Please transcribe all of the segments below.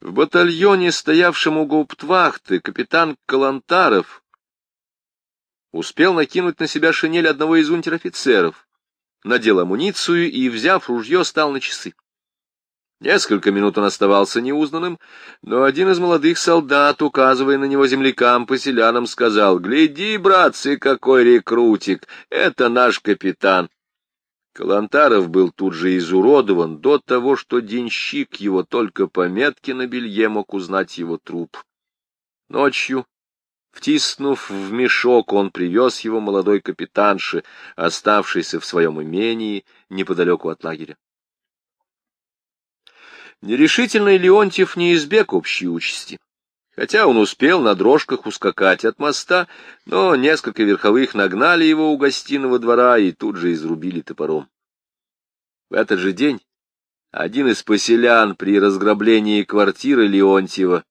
В батальоне, стоявшем у гауптвахты, капитан Калантаров успел накинуть на себя шинель одного из унтер-офицеров, надел амуницию и, взяв ружье, стал на часы. Несколько минут он оставался неузнанным, но один из молодых солдат, указывая на него землякам поселянам, сказал, «Гляди, братцы, какой рекрутик! Это наш капитан!» Калантаров был тут же изуродован до того, что денщик его только по метке на белье мог узнать его труп. Ночью, втиснув в мешок, он привез его молодой капитанше, оставшейся в своем имении неподалеку от лагеря. Нерешительный Леонтьев не избег общей участи. Хотя он успел на дрожках ускакать от моста, но несколько верховых нагнали его у гостиного двора и тут же изрубили топором. В этот же день один из поселян при разграблении квартиры Леонтьева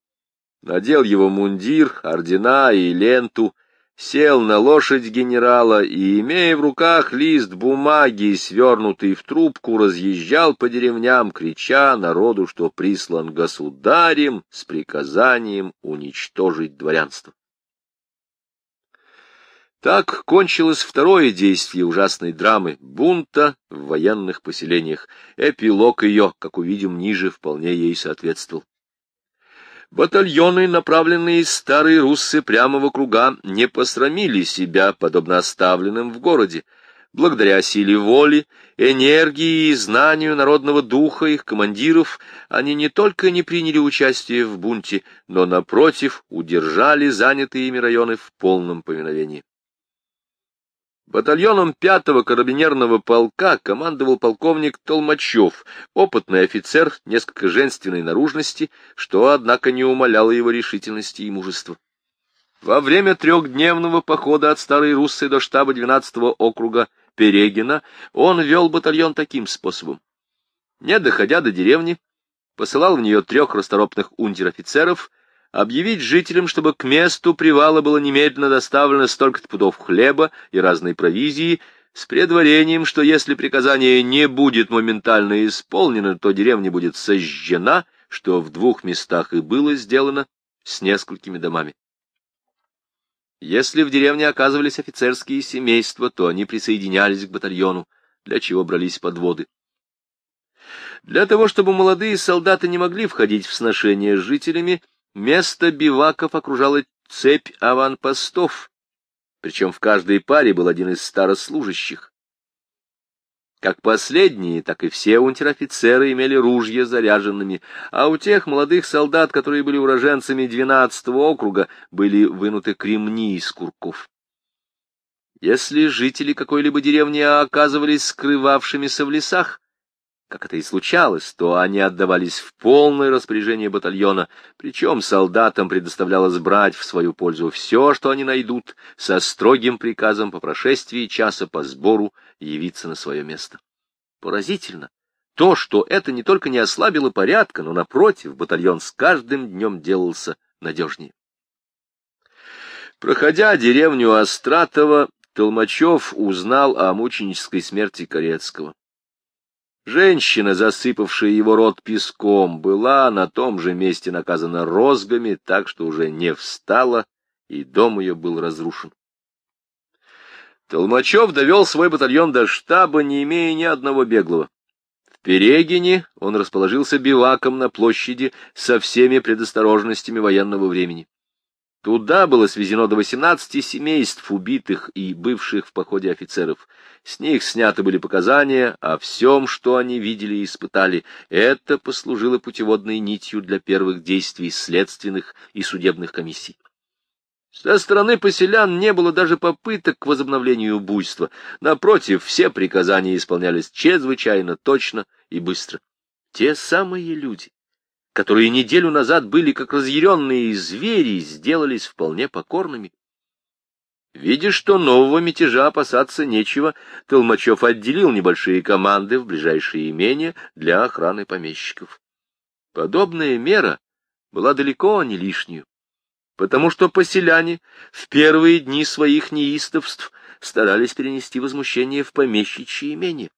надел его мундир, ордена и ленту, сел на лошадь генерала и, имея в руках лист бумаги, свернутый в трубку, разъезжал по деревням, крича народу, что прислан государем с приказанием уничтожить дворянство. Так кончилось второе действие ужасной драмы — бунта в военных поселениях. Эпилог ее, как увидим ниже, вполне ей соответствовал. Батальоны, направленные из старой Руссы прямо в округа, не посрамили себя, подобно оставленным в городе. Благодаря силе воли, энергии и знанию народного духа их командиров, они не только не приняли участие в бунте, но, напротив, удержали занятые ими районы в полном повиновении. Батальоном пятого карабинерного полка командовал полковник Толмачев, опытный офицер, несколько женственной наружности, что, однако, не умаляло его решительности и мужества. Во время трехдневного похода от Старой Руссы до штаба 12-го округа Перегина он вел батальон таким способом. Не доходя до деревни, посылал в нее трех расторопных унтер-офицеров — объявить жителям, чтобы к месту привала было немедленно доставлено столько-то пудов хлеба и разной провизии, с предварением, что если приказание не будет моментально исполнено, то деревня будет сожжена, что в двух местах и было сделано с несколькими домами. Если в деревне оказывались офицерские семейства, то они присоединялись к батальону, для чего брались подводы. Для того, чтобы молодые солдаты не могли входить в сношение с жителями, Место биваков окружала цепь аванпостов, причем в каждой паре был один из старослужащих. Как последние, так и все унтер-офицеры имели ружья заряженными, а у тех молодых солдат, которые были уроженцами 12-го округа, были вынуты кремни из курков. Если жители какой-либо деревни оказывались скрывавшимися в лесах, как это и случалось, то они отдавались в полное распоряжение батальона, причем солдатам предоставлялось брать в свою пользу все, что они найдут, со строгим приказом по прошествии часа по сбору явиться на свое место. Поразительно то, что это не только не ослабило порядка, но, напротив, батальон с каждым днем делался надежнее. Проходя деревню Остратова, Толмачев узнал о мученической смерти Корецкого. Женщина, засыпавшая его рот песком, была на том же месте наказана розгами, так что уже не встала, и дом ее был разрушен. Толмачев довел свой батальон до штаба, не имея ни одного беглого. В Перегине он расположился биваком на площади со всеми предосторожностями военного времени. Туда было свезено до 18 семейств убитых и бывших в походе офицеров. С них сняты были показания о всем, что они видели и испытали. Это послужило путеводной нитью для первых действий следственных и судебных комиссий. Со стороны поселян не было даже попыток к возобновлению буйства. Напротив, все приказания исполнялись чрезвычайно точно и быстро. Те самые люди, которые неделю назад были как разъяренные звери, сделались вполне покорными. Видя, что нового мятежа опасаться нечего, Толмачев отделил небольшие команды в ближайшие имения для охраны помещиков. Подобная мера была далеко не лишнюю, потому что поселяне в первые дни своих неистовств старались перенести возмущение в помещичье имение.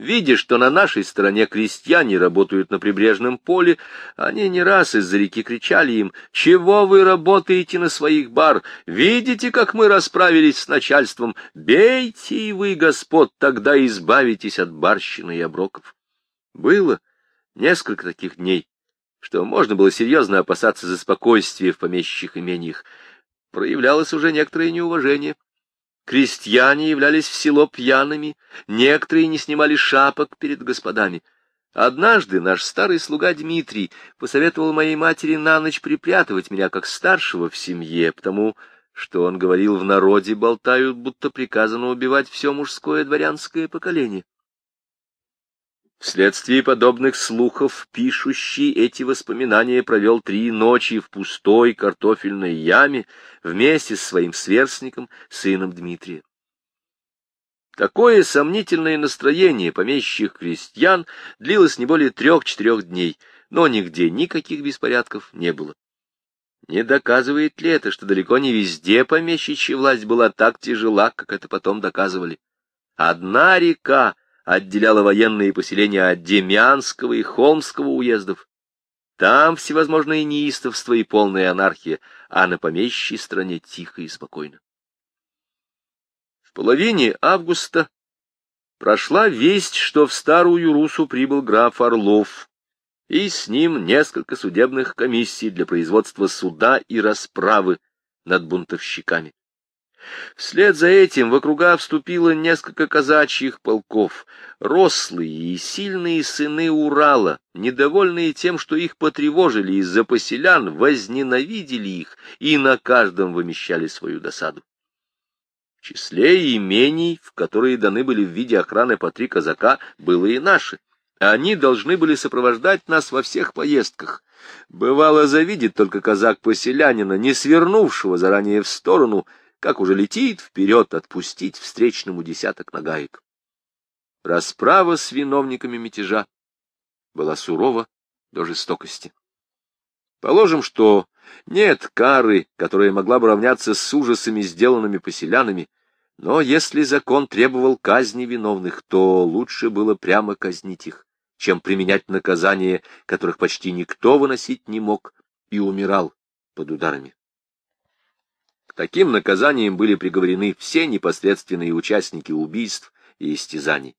Видя, что на нашей стороне крестьяне работают на прибрежном поле, они не раз из-за реки кричали им, «Чего вы работаете на своих бар? Видите, как мы расправились с начальством? Бейте и вы, господ, тогда избавитесь от барщины и оброков». Было несколько таких дней, что можно было серьезно опасаться за спокойствие в помещичьих имениях. Проявлялось уже некоторое неуважение. Крестьяне являлись в село пьяными, некоторые не снимали шапок перед господами. Однажды наш старый слуга Дмитрий посоветовал моей матери на ночь припрятывать меня как старшего в семье, потому что он говорил, в народе болтают, будто приказано убивать все мужское дворянское поколение. Вследствие подобных слухов пишущий эти воспоминания провел три ночи в пустой картофельной яме вместе с своим сверстником, сыном Дмитрия. Такое сомнительное настроение помещичьих крестьян длилось не более трех-четырех дней, но нигде никаких беспорядков не было. Не доказывает ли это, что далеко не везде помещичья власть была так тяжела, как это потом доказывали? Одна река отделяла военные поселения от Демянского и Холмского уездов. Там всевозможные неистовства и полная анархия, а на помещей стране тихо и спокойно. В половине августа прошла весть, что в Старую Русу прибыл граф Орлов, и с ним несколько судебных комиссий для производства суда и расправы над бунтовщиками. Вслед за этим в округа вступило несколько казачьих полков. Рослые и сильные сыны Урала, недовольные тем, что их потревожили из-за поселян, возненавидели их и на каждом вымещали свою досаду. В числе имений, в которые даны были в виде охраны по три казака, было и наши. Они должны были сопровождать нас во всех поездках. Бывало, завидит только казак-поселянина, не свернувшего заранее в сторону, как уже летит вперед отпустить встречному десяток нагаек. Расправа с виновниками мятежа была сурова до жестокости. Положим, что нет кары, которая могла бы равняться с ужасами, сделанными поселянами, но если закон требовал казни виновных, то лучше было прямо казнить их, чем применять наказания, которых почти никто выносить не мог и умирал под ударами. К таким наказаниям были приговорены все непосредственные участники убийств и истязаний.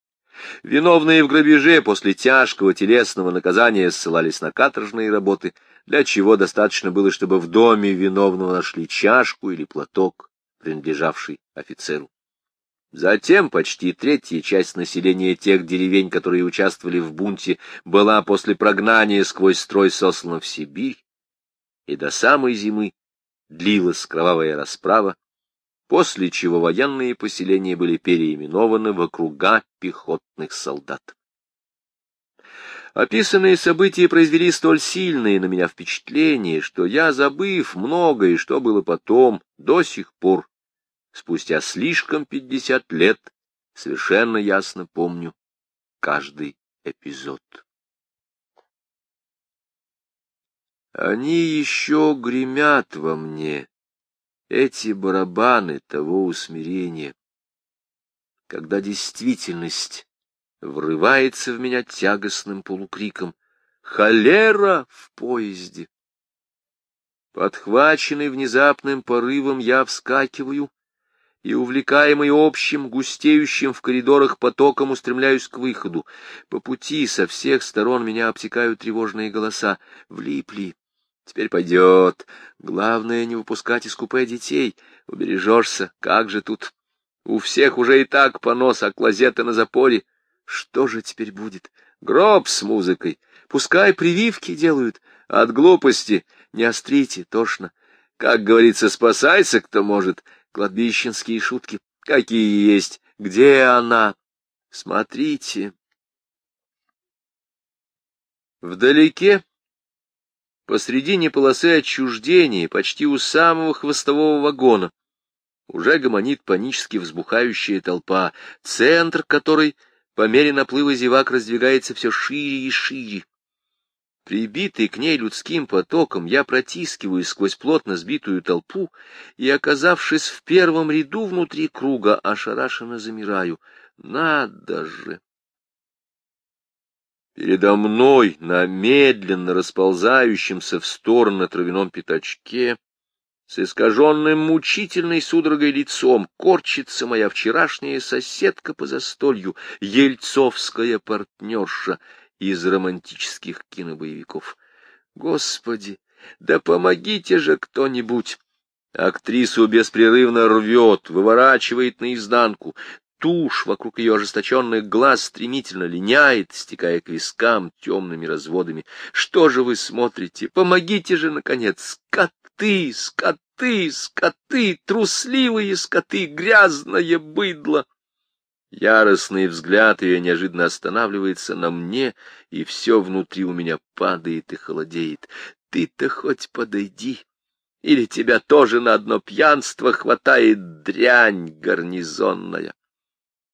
Виновные в грабеже после тяжкого телесного наказания ссылались на каторжные работы, для чего достаточно было, чтобы в доме виновного нашли чашку или платок, принадлежавший офицеру. Затем почти третья часть населения тех деревень, которые участвовали в бунте, была после прогнания сквозь строй сослана в Сибирь, и до самой зимы длилась кровавая расправа, после чего военные поселения были переименованы в округа пехотных солдат. Описанные события произвели столь сильные на меня впечатления, что я, забыв многое, что было потом, до сих пор, спустя слишком пятьдесят лет, совершенно ясно помню каждый эпизод. Они еще гремят во мне, эти барабаны того усмирения, когда действительность врывается в меня тягостным полукриком «Холера в поезде!». Подхваченный внезапным порывом, я вскакиваю и, увлекаемый общим, густеющим в коридорах потоком, устремляюсь к выходу. По пути со всех сторон меня обтекают тревожные голоса. Влипли, Теперь пойдет. Главное, не выпускать из купе детей. Убережешься. Как же тут? У всех уже и так понос, а клозеты на запоре. Что же теперь будет? Гроб с музыкой. Пускай прививки делают. От глупости не острите, тошно. Как говорится, спасайся, кто может. Кладбищенские шутки. Какие есть? Где она? Смотрите. Вдалеке посредине полосы отчуждения, почти у самого хвостового вагона, уже гомонит панически взбухающая толпа, центр которой по мере наплыва зевак раздвигается все шире и шире. Прибитый к ней людским потоком, я протискиваюсь сквозь плотно сбитую толпу и, оказавшись в первом ряду внутри круга, ошарашенно замираю. Надо же! Передо мной на медленно расползающемся в стороны травяном пятачке с искаженным мучительной судорогой лицом корчится моя вчерашняя соседка по застолью, ельцовская партнерша из романтических кинобоевиков. Господи, да помогите же кто-нибудь! Актрису беспрерывно рвет, выворачивает наизнанку. Тушь вокруг ее ожесточенных глаз стремительно линяет, стекая к вискам темными разводами. Что же вы смотрите? Помогите же, наконец! Скоты, скоты, скоты, трусливые скоты, грязное быдло! Яростный взгляд ее неожиданно останавливается на мне, и все внутри у меня падает и холодеет. Ты-то хоть подойди, или тебя тоже на одно пьянство хватает дрянь гарнизонная?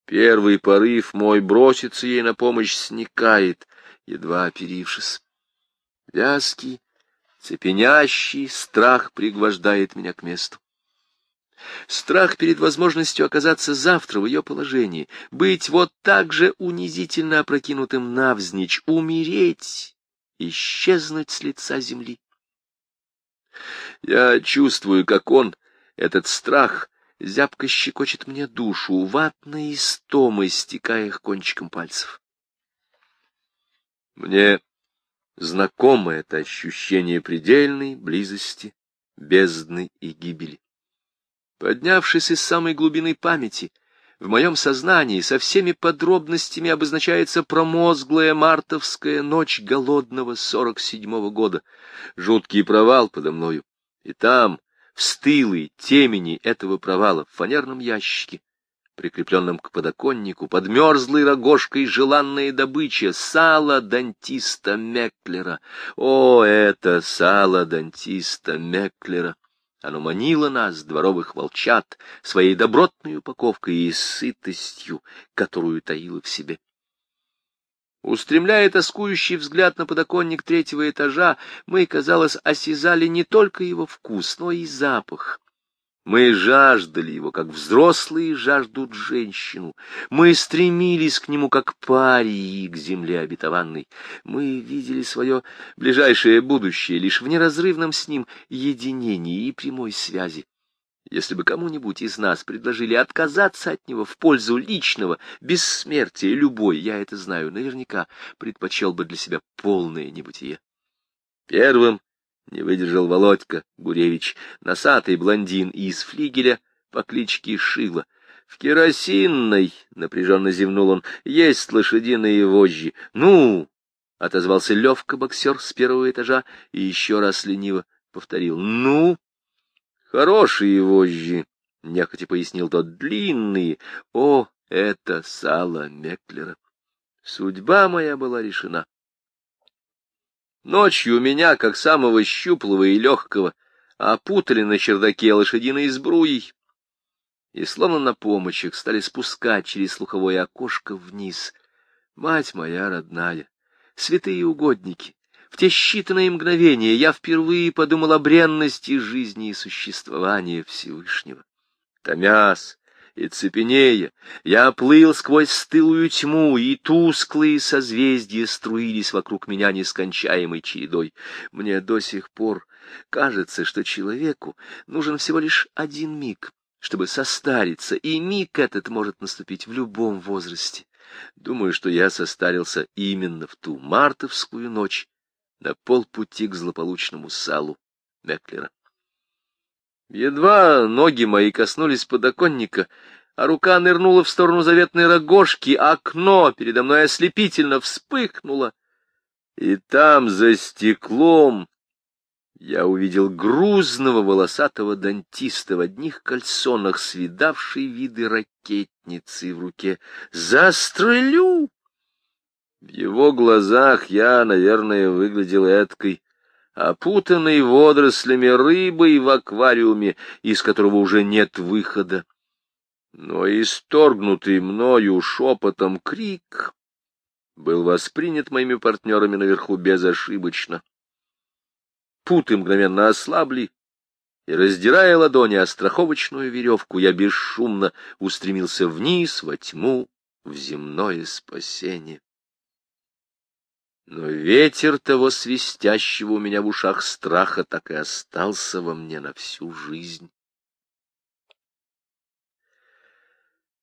Первый порыв мой броситься ей на помощь сникает, едва оперившись. Вязкий, цепенящий страх пригвождает меня к месту. Страх перед возможностью оказаться завтра в ее положении, быть вот так же унизительно опрокинутым навзничь, умереть, исчезнуть с лица земли. Я чувствую, как он, этот страх, зябко щекочет мне душу, ватной истомой стекая их кончиком пальцев. Мне знакомо это ощущение предельной близости, бездны и гибели. Поднявшись из самой глубины памяти, в моем сознании со всеми подробностями обозначается промозглая мартовская ночь голодного сорок седьмого года, жуткий провал подо мною, и там, в стылой темени этого провала, в фанерном ящике, прикрепленном к подоконнику, под мерзлой рогожкой желанная добыча, сало дантиста Меклера. О, это сало дантиста Меклера! Оно манило нас, дворовых волчат, своей добротной упаковкой и сытостью, которую таило в себе. Устремляя тоскующий взгляд на подоконник третьего этажа, мы, казалось, осязали не только его вкус, но и запах. Мы жаждали его, как взрослые жаждут женщину. Мы стремились к нему, как парии к земле обетованной. Мы видели свое ближайшее будущее лишь в неразрывном с ним единении и прямой связи. Если бы кому-нибудь из нас предложили отказаться от него в пользу личного бессмертия, любой, я это знаю наверняка, предпочел бы для себя полное небытие. Первым не выдержал Володька Гуревич, носатый блондин из флигеля по кличке Шила. В керосинной, — напряженно зевнул он, — есть лошадиные вожжи. Ну, — отозвался Левка-боксер с первого этажа и еще раз лениво повторил. Ну, хорошие вожжи, — нехотя пояснил тот, — длинные. О, это сало Меклера. Судьба моя была решена. Ночью меня, как самого щуплого и легкого, опутали на чердаке лошадиной сбруей и, словно на помощь, стали спускать через слуховое окошко вниз. Мать моя родная, святые угодники, в те считанные мгновения я впервые подумал о бренности жизни и существования Всевышнего. Томяс, и цепенея, я плыл сквозь стылую тьму, и тусклые созвездия струились вокруг меня нескончаемой чередой. Мне до сих пор кажется, что человеку нужен всего лишь один миг, чтобы состариться, и миг этот может наступить в любом возрасте. Думаю, что я состарился именно в ту мартовскую ночь на полпути к злополучному салу Меклера. Едва ноги мои коснулись подоконника, а рука нырнула в сторону заветной рогожки, окно передо мной ослепительно вспыхнуло, и там, за стеклом, я увидел грузного волосатого дантиста в одних кальсонах, свидавшей виды ракетницы в руке. «Застрелю!» В его глазах я, наверное, выглядел эткой опутанной водорослями рыбой в аквариуме, из которого уже нет выхода. Но исторгнутый мною шепотом крик был воспринят моими партнерами наверху безошибочно. Путы мгновенно ослабли, и, раздирая ладони о страховочную веревку, я бесшумно устремился вниз, во тьму, в земное спасение. Но ветер того свистящего у меня в ушах страха так и остался во мне на всю жизнь.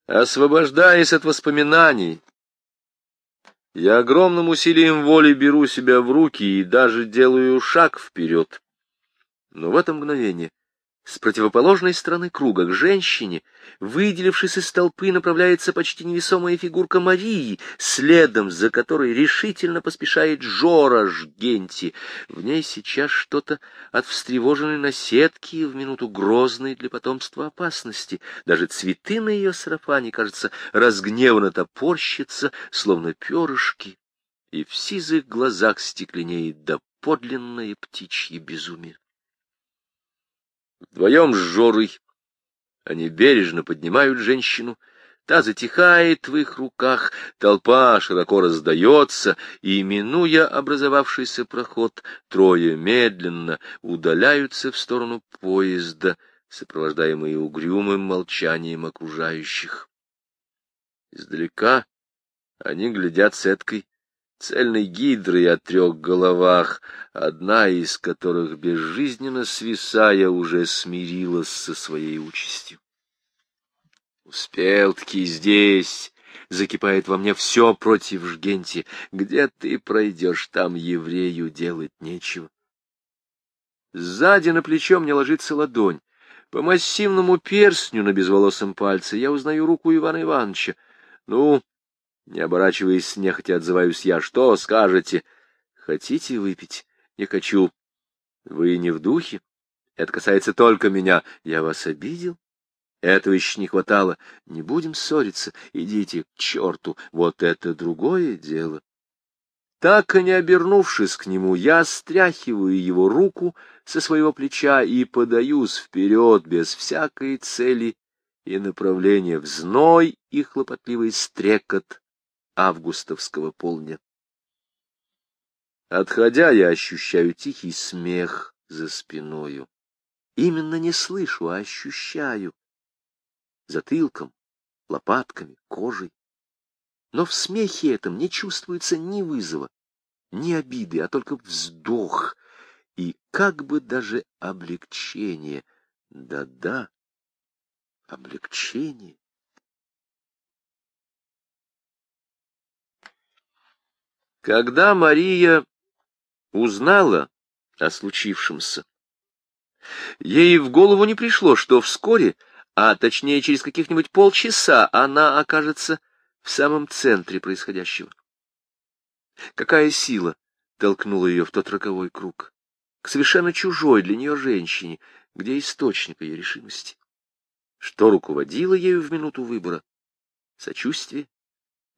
Освобождаясь от воспоминаний, я огромным усилием воли беру себя в руки и даже делаю шаг вперед. Но в это мгновение с противоположной стороны круга к женщине, выделившись из толпы, направляется почти невесомая фигурка Марии, следом за которой решительно поспешает Жора Жгенти. В ней сейчас что-то от встревоженной наседки в минуту грозной для потомства опасности. Даже цветы на ее сарафане, кажется, разгневанно топорщатся, словно перышки, и в сизых глазах стекленеет доподлинное птичье безумие. Вдвоем с Жорой. Они бережно поднимают женщину, та затихает в их руках, толпа широко раздается, и, минуя образовавшийся проход, трое медленно удаляются в сторону поезда, сопровождаемые угрюмым молчанием окружающих. Издалека они глядят с эткой цельной гидрой о трех головах, одна из которых, безжизненно свисая, уже смирилась со своей участью. Успел-таки здесь, закипает во мне все против Жгенти. Где ты пройдешь, там еврею делать нечего. Сзади на плечо мне ложится ладонь. По массивному перстню на безволосом пальце я узнаю руку Ивана Ивановича. Ну, не оборачиваясь, нехотя отзываюсь я. Что скажете? Хотите выпить? Не хочу. Вы не в духе? Это касается только меня. Я вас обидел? Этого еще не хватало. Не будем ссориться. Идите к черту. Вот это другое дело. Так и не обернувшись к нему, я стряхиваю его руку со своего плеча и подаюсь вперед без всякой цели и направления в зной и хлопотливый стрекот августовского полдня. Отходя, я ощущаю тихий смех за спиною. Именно не слышу, а ощущаю. Затылком, лопатками, кожей. Но в смехе этом не чувствуется ни вызова, ни обиды, а только вздох и как бы даже облегчение. Да-да, облегчение. Когда Мария узнала о случившемся, ей в голову не пришло, что вскоре, а точнее через каких-нибудь полчаса, она окажется в самом центре происходящего. Какая сила толкнула ее в тот роковой круг, к совершенно чужой для нее женщине, где источник ее решимости? Что руководило ею в минуту выбора? Сочувствие?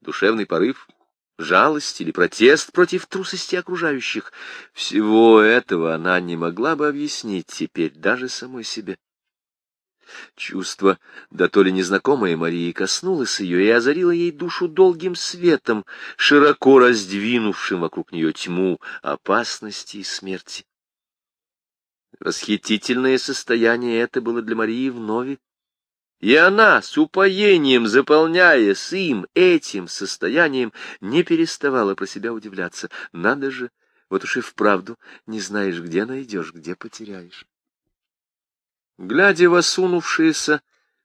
Душевный порыв? Жалость или протест против трусости окружающих. Всего этого она не могла бы объяснить теперь даже самой себе. Чувство, да то ли незнакомое Марии, коснулось ее и озарило ей душу долгим светом, широко раздвинувшим вокруг нее тьму опасности и смерти. Восхитительное состояние это было для Марии вновь и она, с упоением заполняясь им, этим состоянием, не переставала про себя удивляться. Надо же, вот уж и вправду не знаешь, где найдешь, где потеряешь. Глядя в осунувшееся,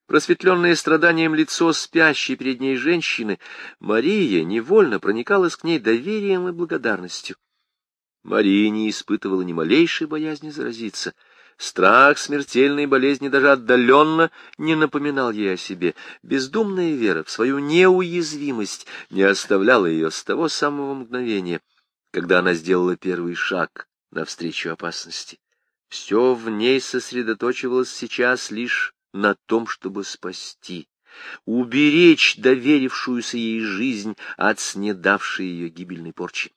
просветленное страданием лицо спящей перед ней женщины, Мария невольно проникалась к ней доверием и благодарностью. Мария не испытывала ни малейшей боязни заразиться — Страх смертельной болезни даже отдаленно не напоминал ей о себе. Бездумная вера в свою неуязвимость не оставляла ее с того самого мгновения, когда она сделала первый шаг навстречу опасности. Все в ней сосредоточивалось сейчас лишь на том, чтобы спасти, уберечь доверившуюся ей жизнь от снедавшей ее гибельной порчи.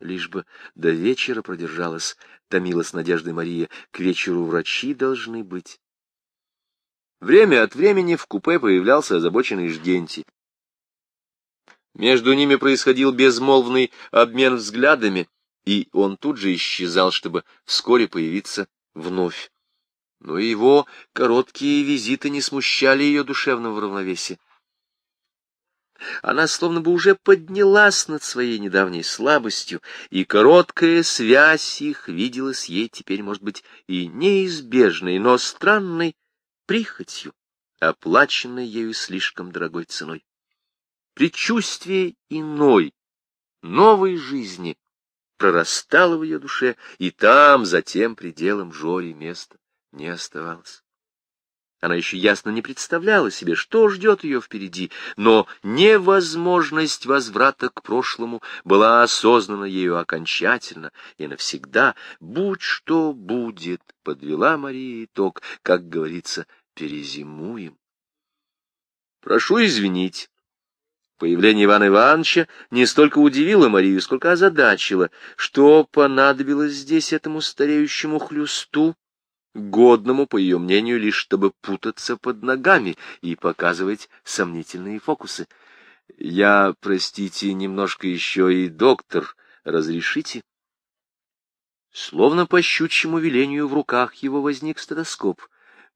Лишь бы до вечера продержалась, томилась надеждой Мария, к вечеру врачи должны быть. Время от времени в купе появлялся озабоченный Жгенти. Между ними происходил безмолвный обмен взглядами, и он тут же исчезал, чтобы вскоре появиться вновь. Но его короткие визиты не смущали ее душевного равновесия. Она словно бы уже поднялась над своей недавней слабостью, и короткая связь их виделась ей теперь, может быть, и неизбежной, но странной прихотью, оплаченной ею слишком дорогой ценой. Предчувствие иной, новой жизни прорастало в ее душе, и там, за тем пределом Жори, места не оставалось. Она еще ясно не представляла себе, что ждет ее впереди, но невозможность возврата к прошлому была осознана ею окончательно и навсегда. Будь что будет, подвела Мария итог, как говорится, перезимуем. Прошу извинить. Появление Ивана Ивановича не столько удивило Марию, сколько озадачило. Что понадобилось здесь этому стареющему хлюсту? Годному, по ее мнению, лишь чтобы путаться под ногами и показывать сомнительные фокусы. Я, простите, немножко еще и доктор, разрешите? Словно по щучьему велению в руках его возник стетоскоп.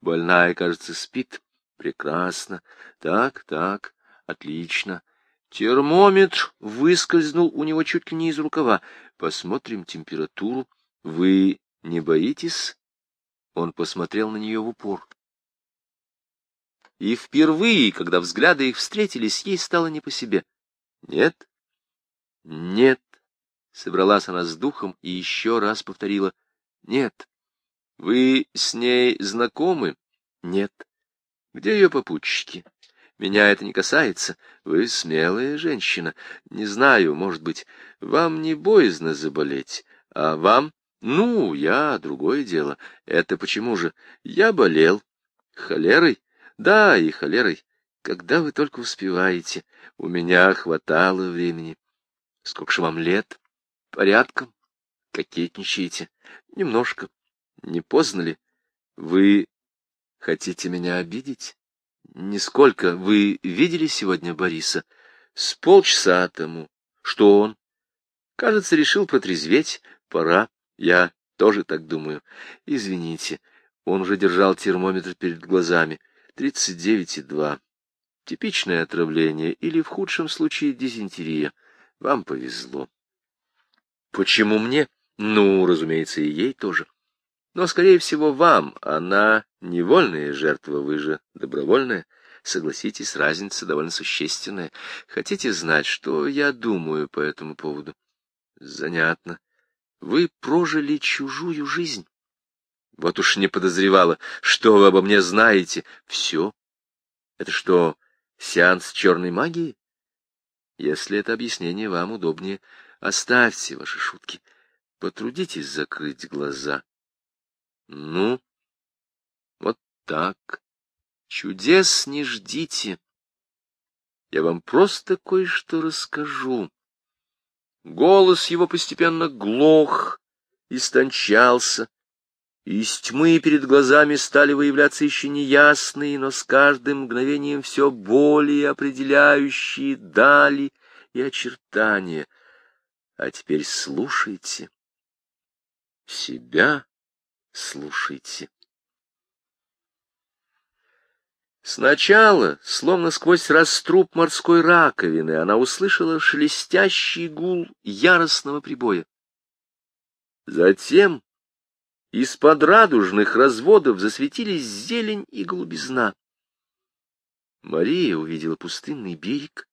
Больная, кажется, спит. Прекрасно. Так, так, отлично. Термометр выскользнул у него чуть ли не из рукава. Посмотрим температуру. Вы не боитесь он посмотрел на нее в упор. И впервые, когда взгляды их встретились, ей стало не по себе. Нет, нет, собралась она с духом и еще раз повторила. Нет. Вы с ней знакомы? Нет. Где ее попутчики? Меня это не касается. Вы смелая женщина. Не знаю, может быть, вам не боязно заболеть, а вам ну, я, другое дело. Это почему же? Я болел. Холерой? Да, и холерой. Когда вы только успеваете. У меня хватало времени. Сколько же вам лет? Порядком? Кокетничаете? Немножко. Не поздно ли? Вы хотите меня обидеть? Нисколько. Вы видели сегодня Бориса? С полчаса тому. Что он? Кажется, решил протрезветь. Пора. Я тоже так думаю. Извините, он уже держал термометр перед глазами. Тридцать девять и два. Типичное отравление или, в худшем случае, дизентерия. Вам повезло. Почему мне? Ну, разумеется, и ей тоже. Но, скорее всего, вам. Она невольная жертва, вы же добровольная. Согласитесь, разница довольно существенная. Хотите знать, что я думаю по этому поводу? Занятно. Вы прожили чужую жизнь. Вот уж не подозревала, что вы обо мне знаете. Все. Это что, сеанс черной магии? Если это объяснение вам удобнее, оставьте ваши шутки. Потрудитесь закрыть глаза. Ну, вот так. Чудес не ждите. Я вам просто кое-что расскажу. Голос его постепенно глох, истончался, и из тьмы перед глазами стали выявляться еще неясные, но с каждым мгновением все более определяющие дали и очертания. А теперь слушайте. Себя слушайте. Сначала, словно сквозь раструб морской раковины, она услышала шелестящий гул яростного прибоя. Затем из-под радужных разводов засветились зелень и голубизна. Мария увидела пустынный берег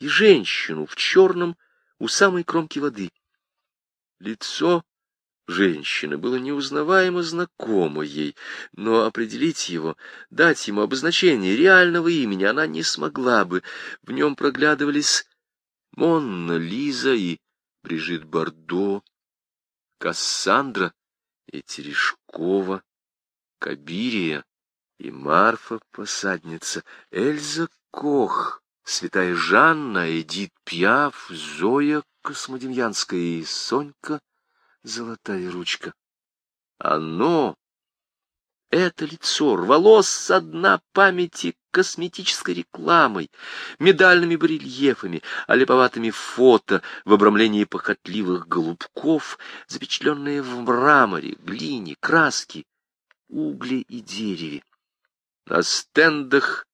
и женщину в черном у самой кромки воды. Лицо женщины было неузнаваемо знакомо ей, но определить его, дать ему обозначение реального имени она не смогла бы. В нем проглядывались Монна Лиза и Брижит Бардо, Кассандра и Терешкова, Кабирия и Марфа Посадница, Эльза Кох, Святая Жанна, Эдит Пьяф, Зоя Космодемьянская и Сонька золотая ручка. Оно, это лицо, рвалось со дна памяти косметической рекламой, медальными барельефами, олиповатыми фото в обрамлении похотливых голубков, запечатленные в мраморе, глине, краске, угле и дереве. На стендах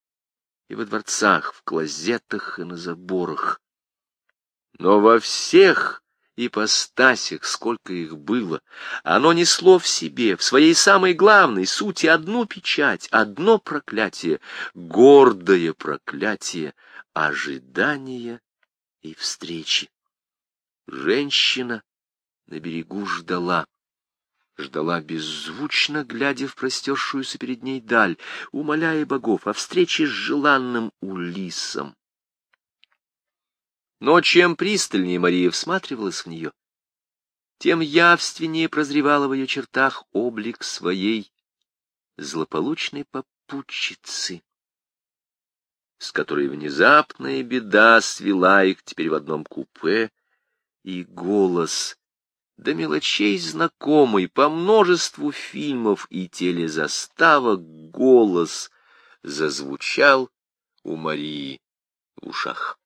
и во дворцах, в клозетах и на заборах. Но во всех ипостасях, сколько их было, оно несло в себе, в своей самой главной сути, одну печать, одно проклятие, гордое проклятие ожидания и встречи. Женщина на берегу ждала, ждала беззвучно, глядя в простершуюся перед ней даль, умоляя богов о встрече с желанным Улисом. Но чем пристальнее Мария всматривалась в нее, тем явственнее прозревала в ее чертах облик своей злополучной попутчицы, с которой внезапная беда свела их теперь в одном купе, и голос, до мелочей знакомый по множеству фильмов и телезаставок, голос зазвучал у Марии в ушах.